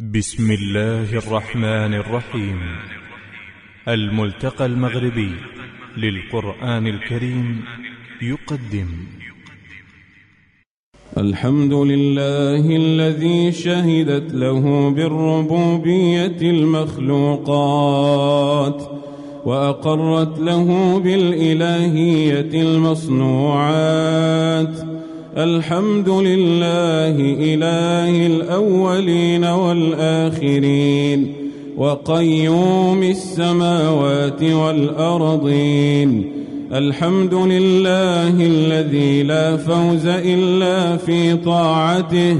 بسم الله الرحمن الرحيم. الملتقى المغربي للقرآن الكريم يقدم. الحمد لله الذي شهدت له بالربوبية المخلوقات وأقرت له بالإلهية المصنوعات. الحمد لله إله الأولين والآخرين وقيوم السماوات والأرضين الحمد لله الذي لا فوز إلا في طاعته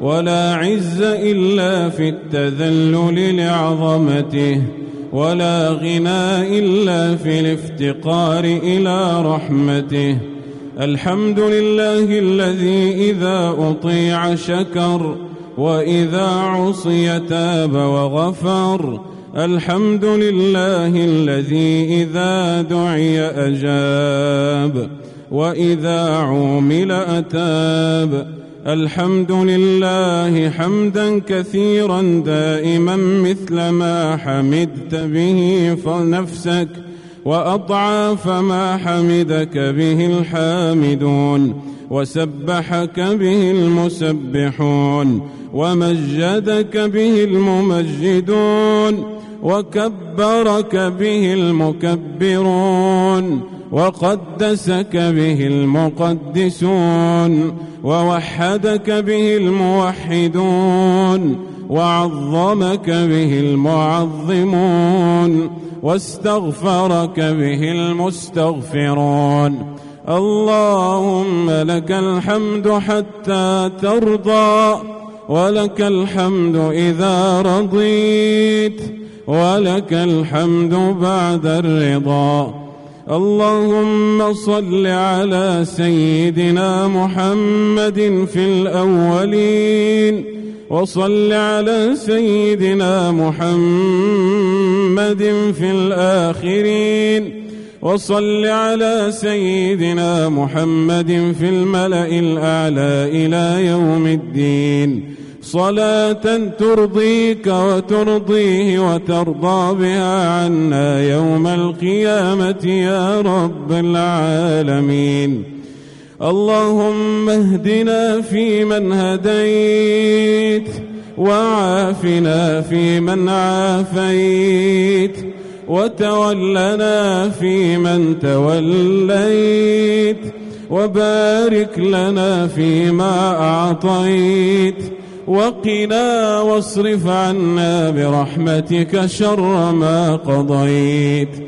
ولا عز إلا في التذلل لعظمته ولا غنى إلا في الافتقار إلى رحمته الحمد لله الذي إذا أطيع شكر وإذا عصي تاب وغفر. الحمد لله الذي إذا دعي أجاب وإذا عومل أتاب. الحمد لله حمدا كثيرا دائما مثل ما حمدت به فنفسك وأضعاف ما حمدك به الحامدون وسبحك به المسبحون ومجدك به الممجدون وكبرك به المكبرون وقدسك به المقدسون ووحدك به الموحدون وعظمك به المعظمون واستغفرك به المستغفرون. اللهم لك الحمد حتى ترضى ولك الحمد إذا رضيت ولك الحمد بعد الرضا. اللهم صل على سيدنا محمد في الأولين. وصل على سيدنا محمد في الآخرين. وصل على سيدنا محمد في الملأ الأعلى إلى يوم الدين. صلاة ترضيك وترضيه وترضى بها عنا يوم القيامة يا رب العالمين. اللهم اهدنا فيمن هديت وعافنا فيمن عافيت وتولنا فيمن توليت وبارك لنا فيما أعطيت وقنا واصرف عنا برحمتك شر ما قضيت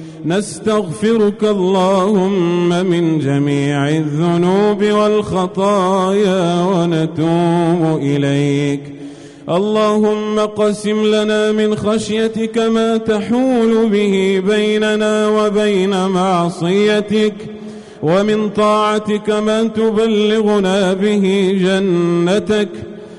نستغفرك اللهم من جميع الذنوب والخطايا ونتوب إليك. اللهم قسم لنا من خشيتك ما تحول به بيننا وبين معصيتك ومن طاعتك ما تبلغنا به جنتك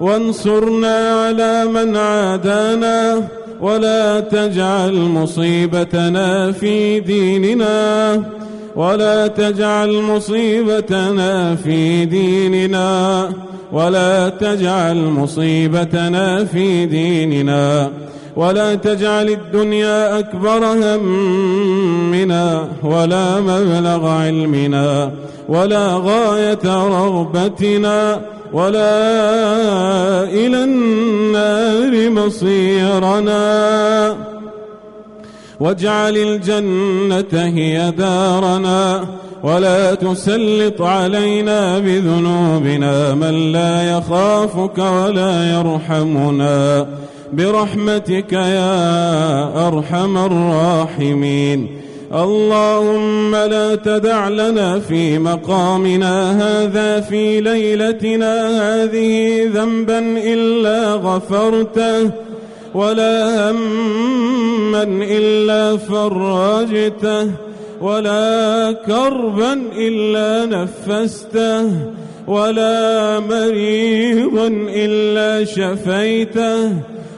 وانصرنا على من عادانا ولا تجعل مصيبتنا في ديننا ولا تجعل مصيبتنا في ديننا ولا تجعل مصيبتنا في ديننا ولا تجعل الدنيا أكبر همنا ولا مبلغ علمنا ولا غاية رغبتنا ولا إلى النار مصيرنا. واجعل الجنة هي دارنا ولا تسلط علينا بذنوبنا من لا يخافك ولا يرحمنا. برحمتك يا أرحم الراحمين. اللهم لا تدع لنا في مقامنا هذا في ليلتنا هذه ذنبا إلا غفرته ولا هما إلا فرجته ولا كربا إلا نفسته ولا مريضا إلا شفيته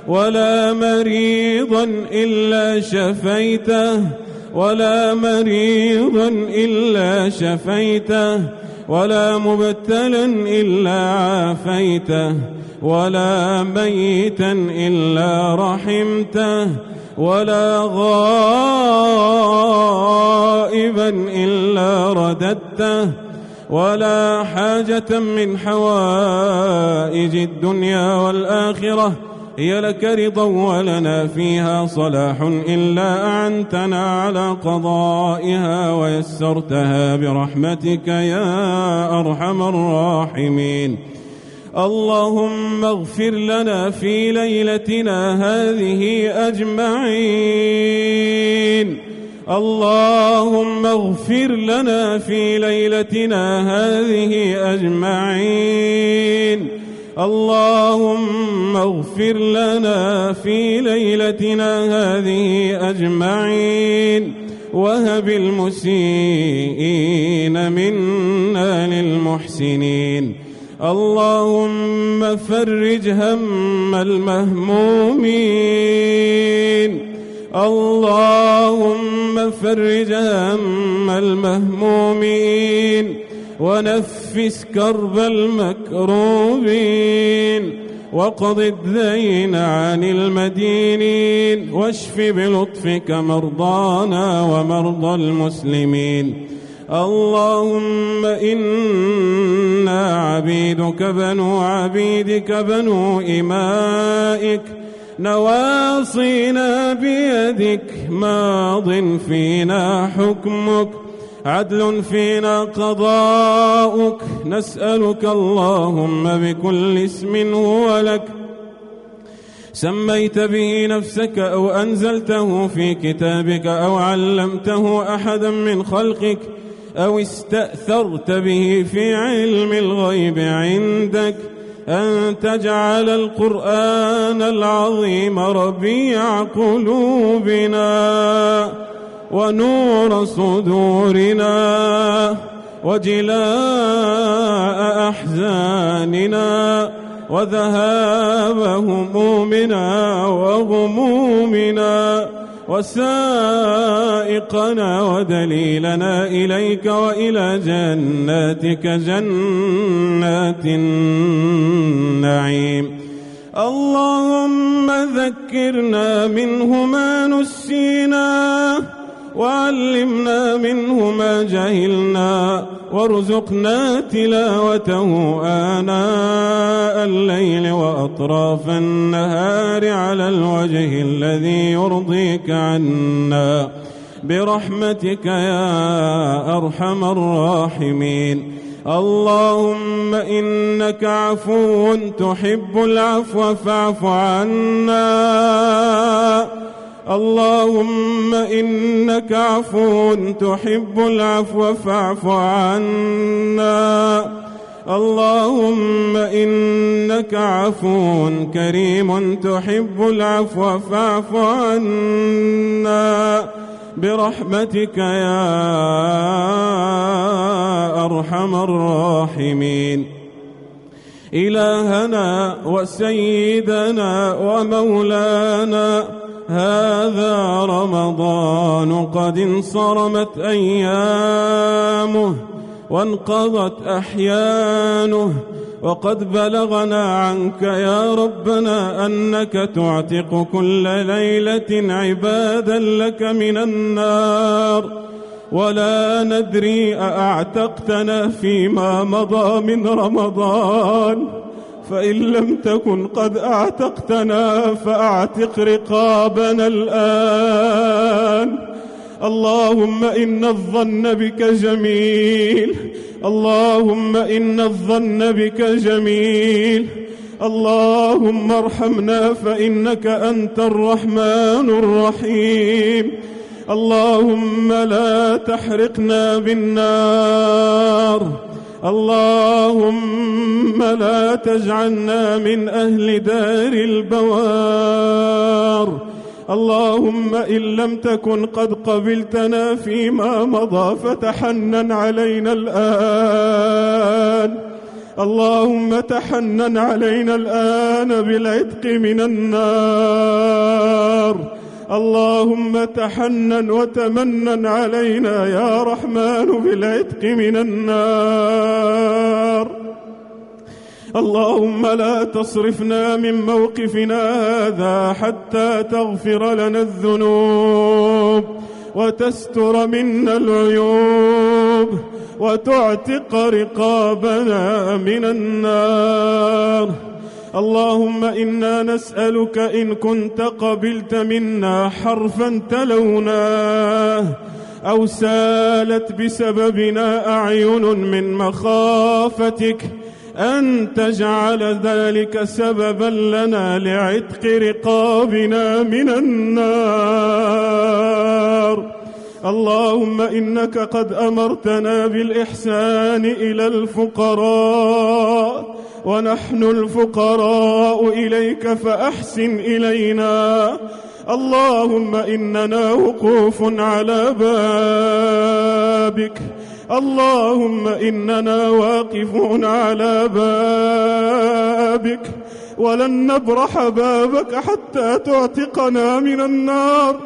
ولا مريضا إلا شفيته. ولا مريضا إلا شفيته ولا مبتلا إلا عافيته ولا ميتا إلا رحمته ولا غائبا إلا رددته ولا حاجة من حوائج الدنيا والآخرة هي لك رضا ولنا فيها صلاح إلا أعنتنا على قضائها ويسرتها برحمتك يا أرحم الراحمين. اللهم اغفر لنا في ليلتنا هذه أجمعين. اللهم اغفر لنا في ليلتنا هذه أجمعين. اللهم اغفر لنا في ليلتنا هذه أجمعين. وهب المسيئين منا للمحسنين. اللهم فرج هم المهمومين. اللهم فرج هم المهمومين. ونفس كرب المكروبين وقض الدين عن المدينين واشف بلطفك مرضانا ومرضى المسلمين. اللهم إنا عبيدك بنو عبيدك بنو إمائك. نواصينا بيدك ماض فينا حكمك. عدل فينا قضاؤك. نسألك اللهم بكل اسم هو لك. سميت به نفسك أو أنزلته في كتابك أو علمته أحدا من خلقك أو استأثرت به في علم الغيب عندك. أن تجعل القرآن العظيم ربيع قلوبنا. ونور صدورنا وجلاء أحزاننا وذهاب همومنا وغمومنا وسائقنا ودليلنا إليك وإلى جناتك جنات النعيم. اللهم ذكرنا منه ما نسينا وعلمنا منه ما جهلنا وارزقنا تلاوته آناء الليل وأطراف النهار على الوجه الذي يرضيك عنا. برحمتك يا أرحم الراحمين. اللهم إنك عفو تحب العفو فاعف عنا. اللهم إنك عفو تحب العفو فاعف عنا. اللهم إنك عفو كريم تحب العفو فاعف عنا. برحمتك يا أرحم الراحمين. إلهنا وسيدنا ومولانا هذا رمضان قد انصرمت أيامه وانقضت أحيانه وقد بلغنا عنك يا ربنا أنك تعتق كل ليلة عبادا لك من النار ولا ندري أأعتقتنا فيما مضى من رمضان فإن لم تكن قد أعتقتنا فأعتق رقابنا الآن. اللهم إن الظن بك جميل. اللهم إن الظن بك جميل. اللهم ارحمنا فإنك أنت الرحمن الرحيم. اللهم لا تحرقنا بالنار. اللهم لا تجعلنا من أهل دار البوار. اللهم إن لم تكن قد قبلتنا فيما مضى فتحنن علينا الآن. اللهم تحنن علينا الآن بالعتق من النار. اللهم تحنن وتمنن علينا يا رحمن بالعتق من النار. اللهم لا تصرفنا من موقفنا هذا حتى تغفر لنا الذنوب وتستر منا العيوب وتعتق رقابنا من النار. اللهم إنا نسألك إن كنت قبلت منا حرفا تلوناه أو سالت بسببنا أعين من مخافتك أن تجعل ذلك سببا لنا لعتق رقابنا من النار. اللهم إنك قد أمرتنا بالإحسان إلى الفقراء. ونحن الفقراء إليك فأحسن إلينا. اللهم إننا وقوف على بابك. اللهم إننا واقفون على بابك. ولن نبرح بابك حتى تعتقنا من النار.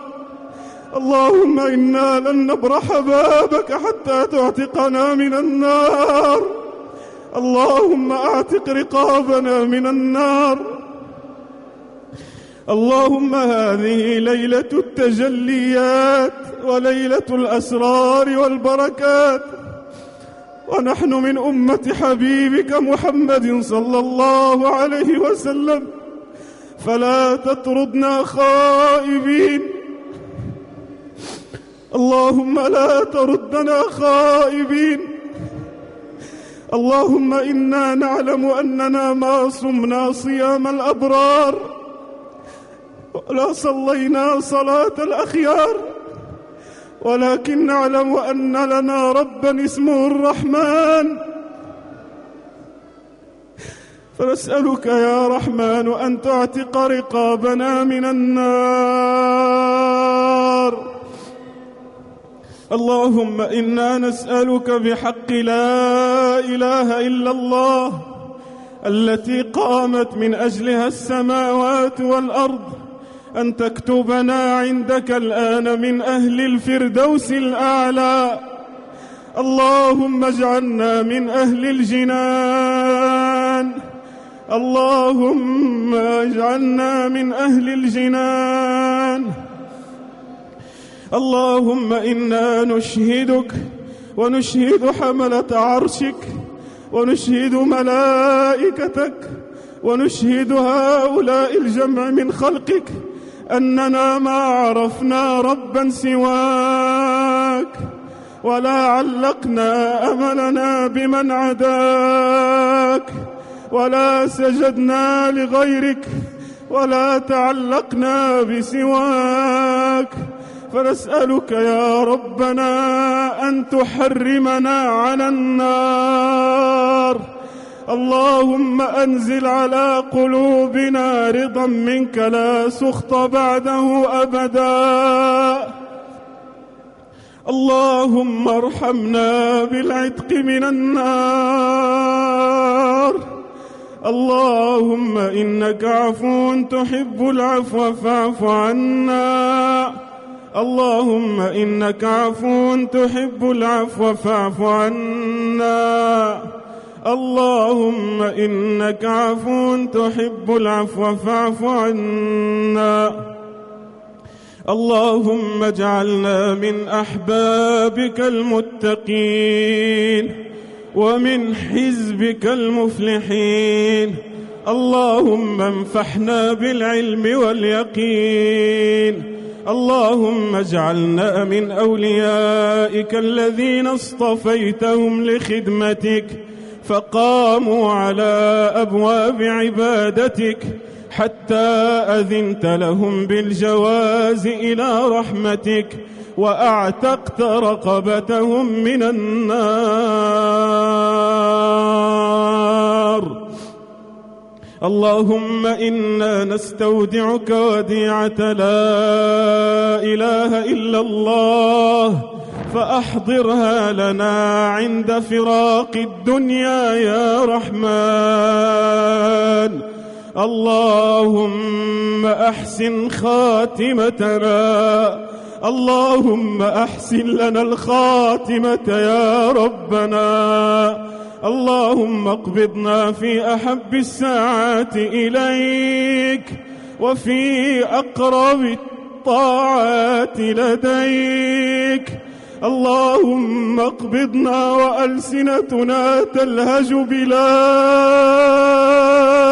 اللهم إنا لن نبرح بابك حتى تعتقنا من النار. اللهم أعتق رقابنا من النار. اللهم هذه ليلة التجليات وليلة الأسرار والبركات. ونحن من أمة حبيبك محمد صلى الله عليه وسلم. فلا تطردنا خائبين. اللهم لا تردنا خائبين. اللهم إنا نعلم أننا ما صمنا صيام الأبرار ولا صلينا صلاة الأخيار ولكن نعلم أن لنا ربا اسمه الرحمن. فنسألك يا رحمن أن تعتق رقابنا من النار. اللهم إنا نسألك بحق لا إله إلا الله التي قامت من أجلها السماوات والأرض أن تكتبنا عندك الآن من أهل الفردوس الأعلى اللهم اجعلنا من أهل الجنان اللهم اجعلنا من أهل الجنان اللهم إنا نشهدك ونشهد حملة عرشك ونشهد ملائكتك ونشهد هؤلاء الجمع من خلقك أننا ما عرفنا ربا سواك ولا علقنا أملنا بمن عداك ولا سجدنا لغيرك ولا تعلقنا بسواك فنسألك يا ربنا أن تحرمنا على النار. اللهم أنزل على قلوبنا رضا منك لا سخط بعده أبدا. اللهم ارحمنا بالعتق من النار. اللهم إنك عفو تحب العفو فاعف عنا. اللهم إنك عفو تحب العفو فاعف عنا. اللهم إنك عفو تحب العفو فاعف عنا. اللهم اجعلنا من أحبابك المتقين ومن حزبك المفلحين. اللهم انفحنا بالعلم واليقين. اللهم اجعلنا من أوليائك الذين اصطفيتهم لخدمتك فقاموا على أبواب عبادتك حتى أذنت لهم بالجواز إلى رحمتك وأعتقت رقبتهم من النار. اللهم إنا نستودعك وديعة لا إله إلا الله فأحضرها لنا عند فراق الدنيا يا رحمن. اللهم أحسن خاتمتنا اللهم أحسن لنا الخاتمة يا ربنا. اللهم اقبضنا في أحب الساعات إليك وفي أقرب الطاعات لديك. اللهم اقبضنا وألسنتنا تلهج بلا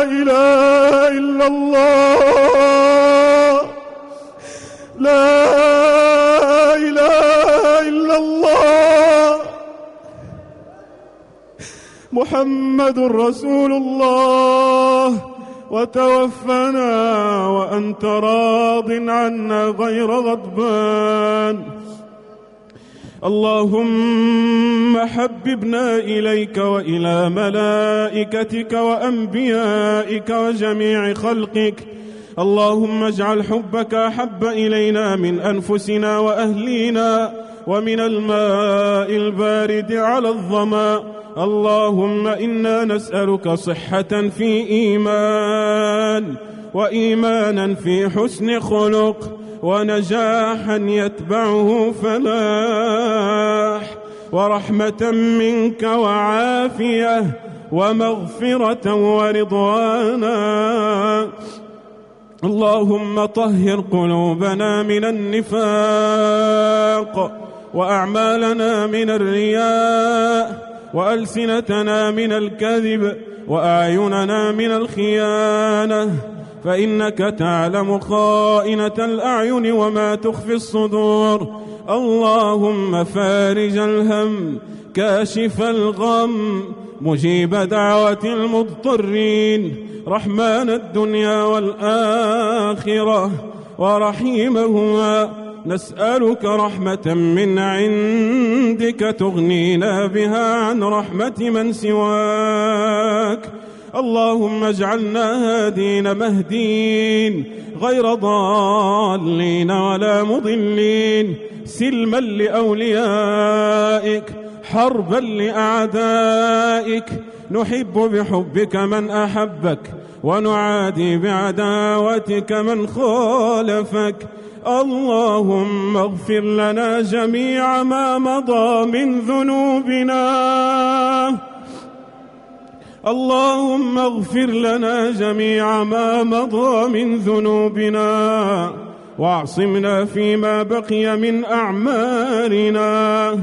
إله إلا الله. لا إله إلا الله. محمد رسول الله. وتوفنا وأنت راض عنا غير غضبان. اللهم حببنا إليك وإلى ملائكتك وأنبيائك وجميع خلقك. اللهم اجعل حبك أحب إلينا من أنفسنا وأهلينا ومن الماء البارد على الظمأ. اللهم إنا نسألك صحة في إيمان وإيمانا في حسن خلق ونجاحا يتبعه فلاح ورحمة منك وعافية ومغفرة ورضوانا. اللهم طهر قلوبنا من النفاق وأعمالنا من الرياء وألسنتنا من الكذب وأعيننا من الخيانة فإنك تعلم خائنة الأعين وما تخفي الصدور. اللهم فارج الهم كاشف الغم مجيب دعوة المضطرين. رحمن الدنيا والآخرة ورحيمهما. نسألك رحمة من عندك تغنينا بها عن رحمة من سواك. اللهم اجعلنا هادين مهدين غير ضالين ولا مضلين. سلما لأوليائك حربا لأعدائك. نحب بحبك من أحبك ونعادي بعداوتك من خالفك. اللهم اغفر لنا جميع ما مضى من ذنوبنا. اللهم اغفر لنا جميع ما مضى من ذنوبنا. واعصمنا فيما بقي من أعمالنا.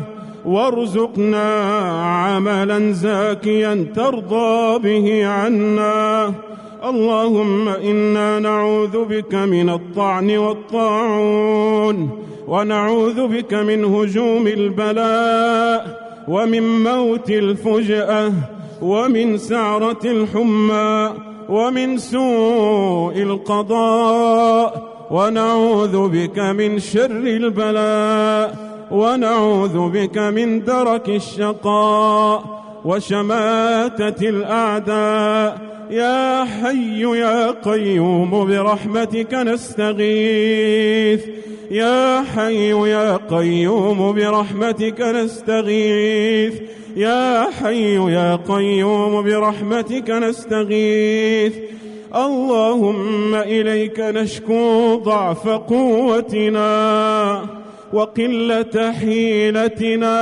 وارزقنا عملا زاكيا ترضى به عنا. اللهم إنا نعوذ بك من الطعن والطاعون ونعوذ بك من هجوم البلاء ومن موت الفجأة ومن سعرة الحمى ومن سوء القضاء ونعوذ بك من شر البلاء ونعوذ بك من درك الشقاء وشماتة الأعداء يا حي يا قيوم برحمتك نستغيث. يا حي يا قيوم برحمتك نستغيث. يا حي يا قيوم برحمتك نستغيث. اللهم إليك نشكو ضعف قوتنا وقلة حيلتنا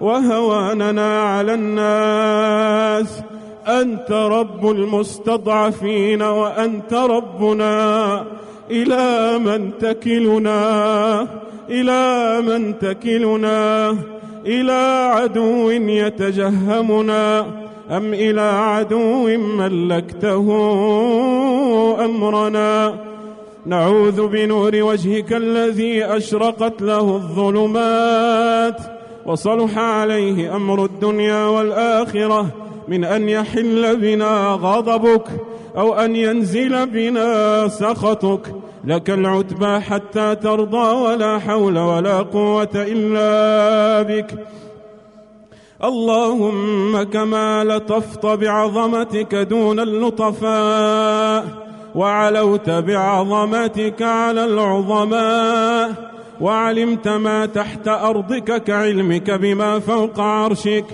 وهواننا على الناس. أنت رب المستضعفين وأنت ربنا إلى من تكلنا إلى من تكلنا إلى عدو يتجهمنا أم إلى عدو ملكته أمرنا؟ نعوذ بنور وجهك الذي أشرقت له الظلمات وصلح عليه أمر الدنيا والآخرة. من أن يحل بنا غضبك أو أن ينزل بنا سخطك. لك العتبى حتى ترضى ولا حول ولا قوة إلا بك. اللهم كما لطفت بعظمتك دون اللطفاء وعلوت بعظمتك على العظماء وعلمت ما تحت أرضك كعلمك بما فوق عرشك.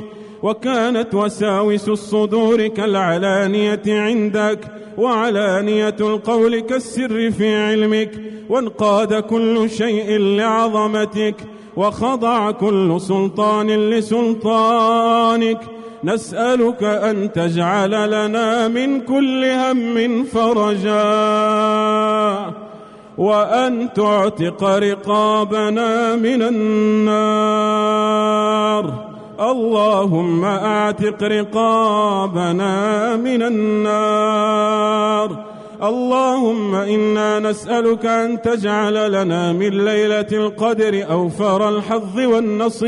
وكانت وساوس الصدور كالعلانية عندك وعلانية القول كالسر في علمك وانقاد كل شيء لعظمتك وخضع كل سلطان لسلطانك نسألك أن تجعل لنا من كل هم فرجا وأن تعتق رقابنا من النار اللهم أعتق رقابنا من النار. اللهم إنا نسألك أن تجعل لنا من ليلة القدر أوفر الحظ والنصيب.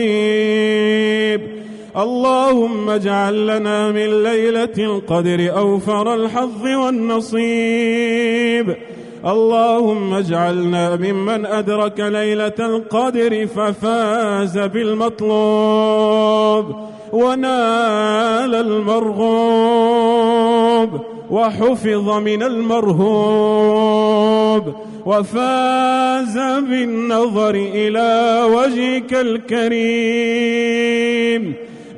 اللهم اجعل لنا من ليلة القدر أوفر الحظ والنصيب. اللهم اجعلنا ممن أدرك ليلة القدر ففاز بالمطلوب ونال المرغوب وحفظ من المرهوب وفاز بالنظر إلى وجهك الكريم.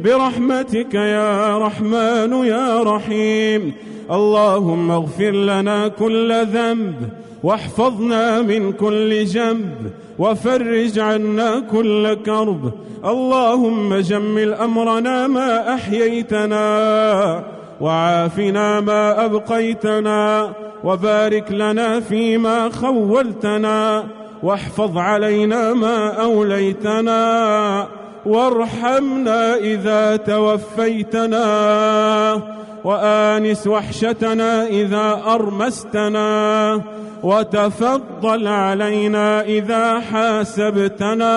برحمتك يا رحمن يا رحيم. اللهم اغفر لنا كل ذنب واحفظنا من كل جنب وفرج عنا كل كرب. اللهم جمل أمرنا ما أحييتنا وعافنا ما أبقيتنا وبارك لنا فيما خولتنا واحفظ علينا ما أوليتنا وارحمنا إذا توفيتنا. وآنس وحشتنا إذا أرمستنا وتفضل علينا إذا حاسبتنا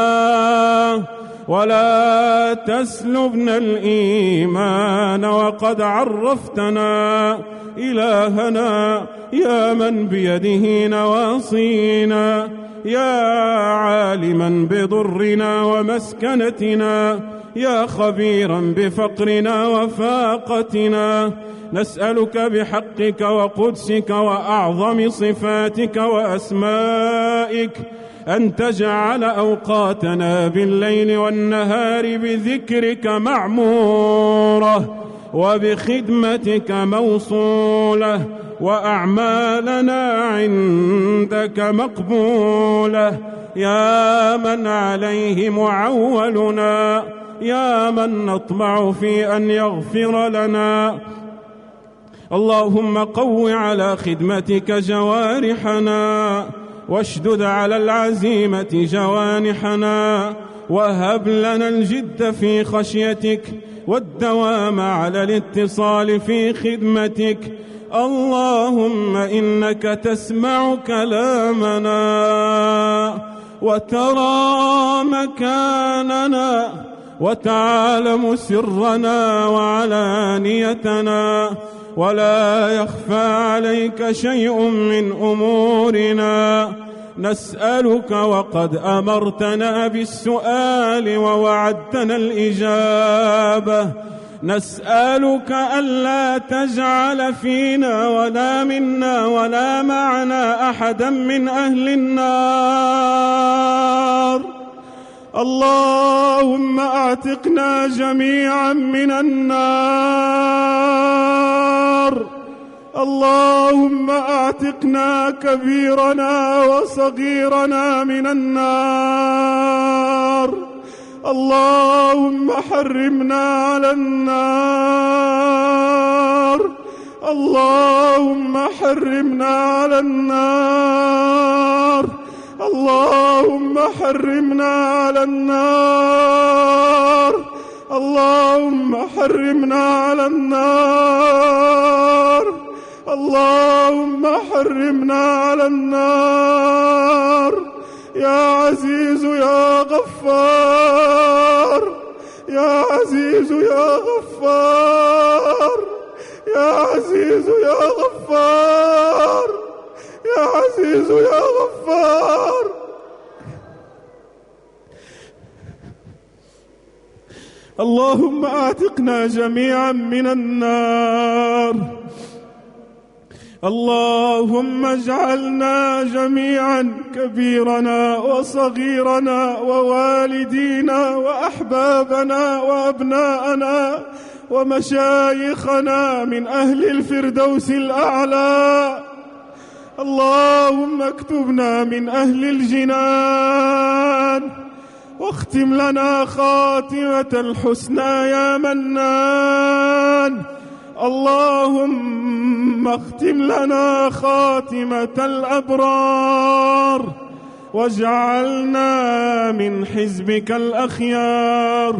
ولا تسلبنا الإيمان وقد عرفتنا إلهنا يا من بيده نواصينا يا عالما بضرنا ومسكنتنا يا خبيرا بفقرنا وفاقتنا نسألك بحقك وقدسك وأعظم صفاتك وأسمائك أن تجعل أوقاتنا بالليل والنهار بذكرك معمورة وبخدمتك موصولة وأعمالنا عندك مقبولة. يا من عليه معولنا. يا من نطمع في أن يغفر لنا. اللهم قو على خدمتك جوارحنا واشدد على العزيمة جوانحنا. وهب لنا الجد في خشيتك والدوام على الاتصال في خدمتك. اللهم إنك تسمع كلامنا وترى مكاننا. وتعلم سرنا وعلانيتنا ولا يخفى عليك شيء من أمورنا. نسألك وقد أمرتنا بالسؤال ووعدتنا الإجابة. نسألك ألا تجعل فينا ولا منا ولا معنا أحدا من أهل النار. اللهم أعتقنا جميعا من النار. اللهم أعتقنا كبيرنا وصغيرنا من النار. اللهم حرمنا على النار. اللهم حرمنا على النار. اللهم حرمنا على النار. اللهم حرمنا على النار. اللهم حرمنا على النار. يا عزيز يا غفار. يا عزيز يا غفار. يا عزيز يا غفار. يا عزيز يا غفار. اللهم اعتقنا جميعا من النار. اللهم اجعلنا جميعا كبيرنا وصغيرنا ووالدينا وأحبابنا وأبناءنا ومشايخنا من أهل الفردوس الأعلى. اللهم اكتبنا من أهل الجنان واختم لنا خاتمة الحسنى يا منان. اللهم اختم لنا خاتمة الأبرار واجعلنا من حزبك الأخيار.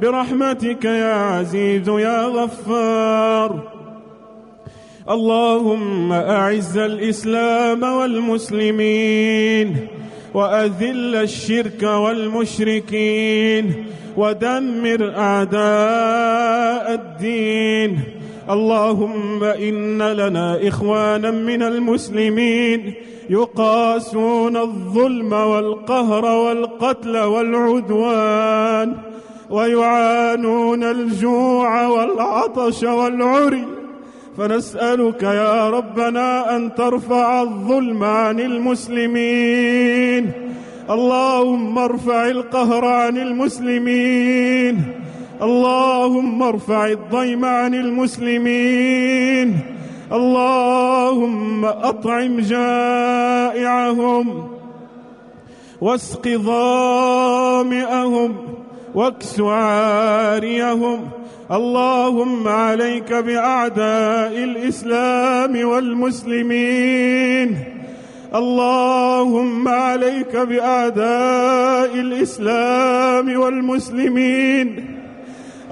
برحمتك يا عزيز يا غفار. اللهم أعز الإسلام والمسلمين وأذل الشرك والمشركين ودمر أعداء الدين. اللهم إن لنا إخوانا من المسلمين يقاسون الظلم والقهر والقتل والعدوان ويعانون الجوع والعطش والعري فنسألك يا ربنا أن ترفع الظلم عن المسلمين. اللهم ارفع القهر عن المسلمين. اللهم ارفع الضيم عن المسلمين. اللهم أطعم جائعهم واسق ظامئهم واكس عاريهم اللهم عليك بأعداء الإسلام والمسلمين. اللهم عليك بأعداء الإسلام والمسلمين.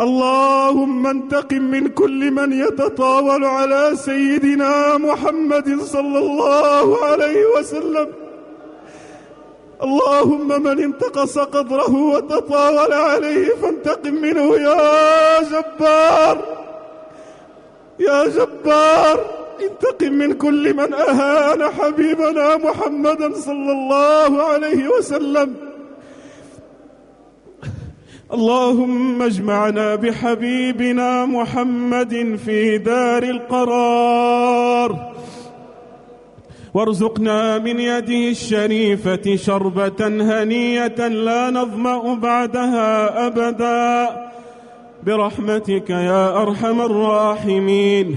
اللهم انتقم من كل من يتطاول على سيدنا محمد صلى الله عليه وسلم. اللهم من انتقص قدره وتطاول عليه فانتقم منه يا جبار. يا جبار انتقم من كل من أهان حبيبنا محمدا صلى الله عليه وسلم. اللهم اجمعنا بحبيبنا محمد في دار القرار. وارزقنا من يده الشريفة شربة هنية لا نظمأ بعدها أبدا. برحمتك يا أرحم الراحمين.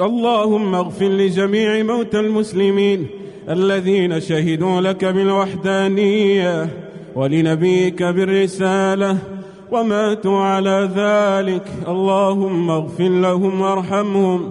اللهم اغفر لجميع موتى المسلمين الذين شهدوا لك بالوحدانية ولنبيك بالرسالة وماتوا على ذلك. اللهم اغفر لهم وارحمهم.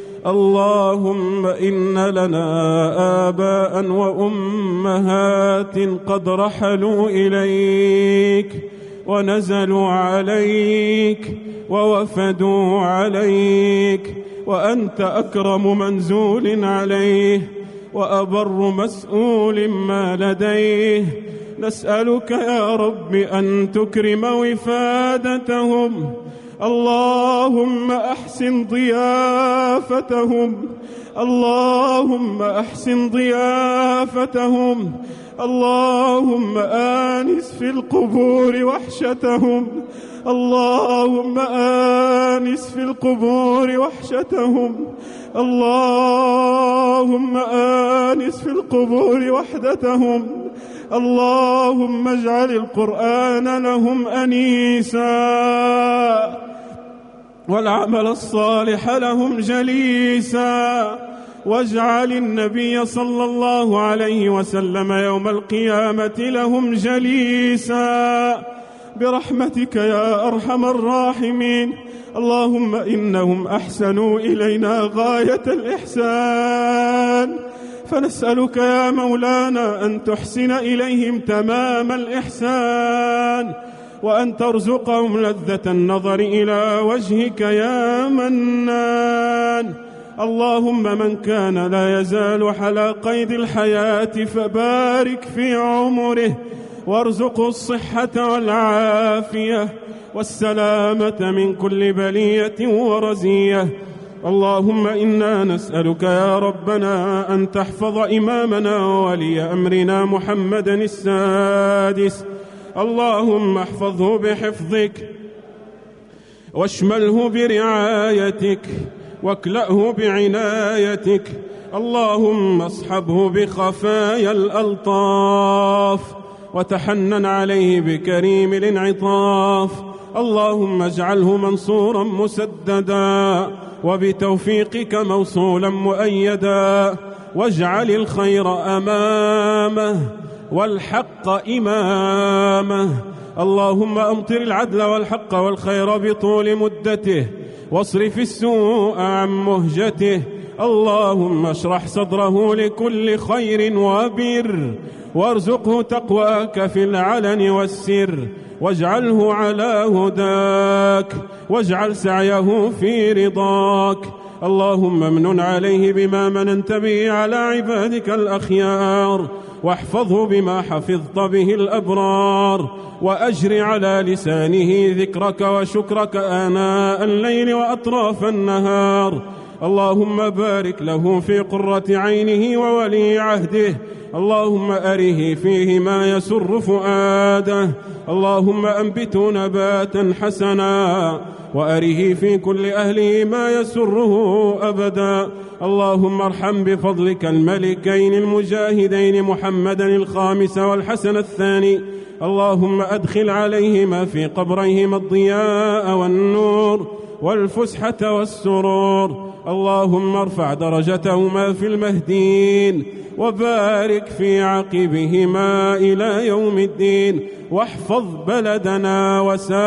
اللهم إن لنا آباء وأمهات قد رحلوا إليك ونزلوا عليك ووفدوا عليك وأنت أكرم منزول عليه وأبر مسؤول ما لديه نسألك يا رب أن تكرم وفادتهم اللهم أحسن ضيافتهم. اللهم أحسن ضيافتهم. اللهم آنس في القبور وحشتهم. اللهم آنس في القبور وحشتهم. اللهم آنس في القبور وحدتهم. اللهم اجعل القرآن لهم أنيسا. والعمل الصالح لهم جليسا. واجعل النبي صلى الله عليه وسلم يوم القيامة لهم جليسا. برحمتك يا أرحم الراحمين. اللهم إنهم أحسنوا إلينا غاية الإحسان. فنسألك يا مولانا أن تحسن إليهم تمام الإحسان. وأن ترزقهم لذة النظر إلى وجهك يا منان. اللهم من كان لا يزال على قيد الحياة فبارك في عمره. وارزقه الصحة والعافية والسلامة من كل بلية ورزية. اللهم إنا نسألك يا ربنا أن تحفظ إمامنا وولي أمرنا محمدا السادس. اللهم احفظه بحفظك واشمله برعايتك واكلأه بعنايتك. اللهم اصحبه بخفايا الألطاف وتحنن عليه بكريم الانعطاف. اللهم اجعله منصورا مسددا وبتوفيقك موصولا مؤيدا. واجعل الخير أمامه والحق إمامه. اللهم أمطر العدل والحق والخير بطول مدته واصرف السوء عن مهجته. اللهم اشرح صدره لكل خير وبر وارزقه تقواك في العلن والسر. واجعله على هداك واجعل سعيه في رضاك. اللهم امن عليه بما مننت به على عبادك الأخيار. واحفظه بما حفظت به الأبرار وأجر على لسانه ذكرك وشكرك آناء الليل وأطراف النهار. اللهم بارك له في قرة عينه وولي عهده. اللهم أره فيه ما يسر فؤاده. اللهم أنبته نباتا حسنا وأره في كل أهله ما يسره أبدا. اللهم ارحم بفضلك الملكين المجاهدين محمدا الخامس والحسن الثاني. اللهم أدخل عليهما في قبريهما الضياء والنور والفسحة والسرور. اللهم ارفع درجتهما في المهدين وبارك في عقبهما إلى يوم الدين واحفظ بلدنا وسائر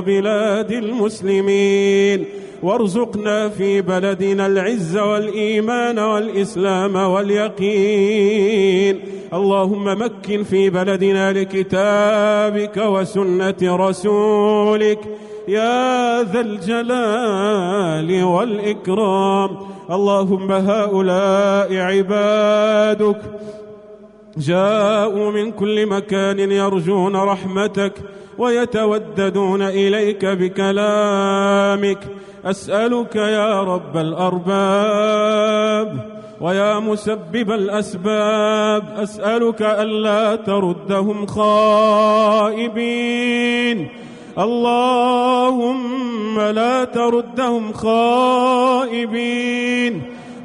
بلاد المسلمين وارزقنا في بلدنا العز والإيمان والإسلام واليقين اللهم مكن في بلدنا لكتابك وسنة رسولك يا ذا الجلال والإكرام. اللهم هؤلاء عبادك. جاءوا من كل مكان يرجون رحمتك ويتوددون إليك بكلامك. أسألك يا رب الأرباب ويا مسبب الأسباب. أسألك ألا تردهم خائبين. اللهم لا تردهم خائبين.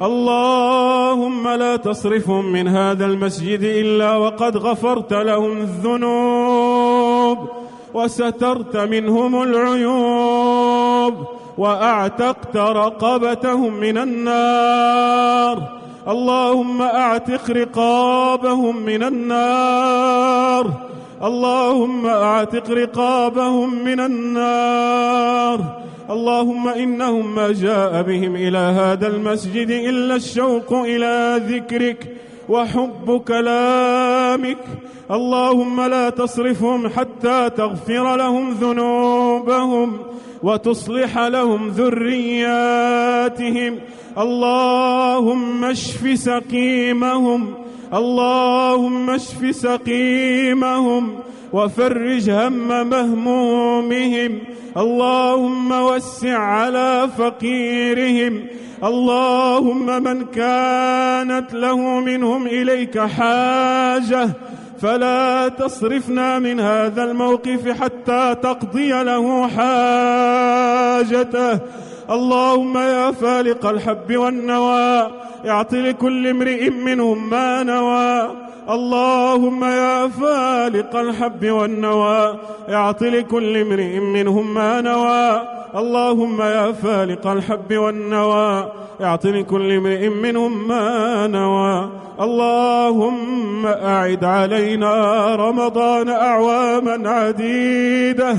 اللهم لا تصرفهم من هذا المسجد إلا وقد غفرت لهم الذنوب وسترت منهم العيوب وأعتقت رقبتهم من النار. اللهم أعتق رقابهم من النار. اللهم أعتق رقابهم من النار. اللهم إنهم ما جاء بهم إلى هذا المسجد إلا الشوق إلى ذكرك. وحب كلامك. اللهم لا تصرفهم حتى تغفر لهم ذنوبهم وتصلح لهم ذرياتهم. اللهم اشف سقيمهم اللهم اشف سقيمهم وفرج هم مهمومهم. اللهم وسع على فقيرهم. اللهم من كانت له منهم إليك حاجة فلا تصرفنا من هذا الموقف حتى تقضي له حاجته. اللهم يا فالق الحب والنوى اعط لكل امرئ منهم ما نوى. اللهم يا فالق الحب والنوى اعط لكل امرئ منهم ما نوى. اللهم يا فالق الحب والنوى اعط لكل امرئ منهم ما نوى. اللهم أعد علينا رمضان أعواما عديدة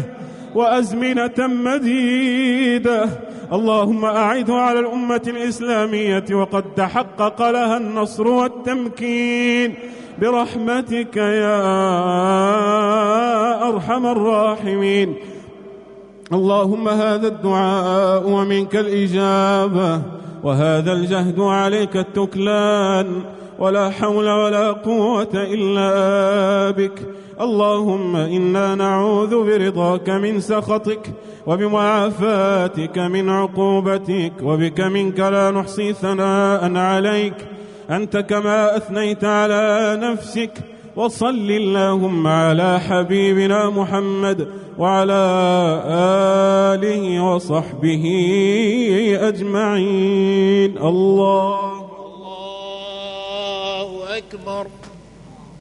وأزمنة مديدة. اللهم أعده على الأمة الإسلامية وقد تحقق لها النصر والتمكين برحمتك يا أرحم الراحمين. اللهم هذا الدعاء ومنك الإجابة وهذا الجهد عليك التكلان ولا حول ولا قوة إلا بك. اللهم إنا نعوذ برضاك من سخطك وبمعافاتك من عقوبتك وبك منك لا نحصي ثناء عليك. أنت كما أثنيت على نفسك. وصل اللهم على حبيبنا محمد وعلى آله وصحبه أجمعين. الله الله أكبر.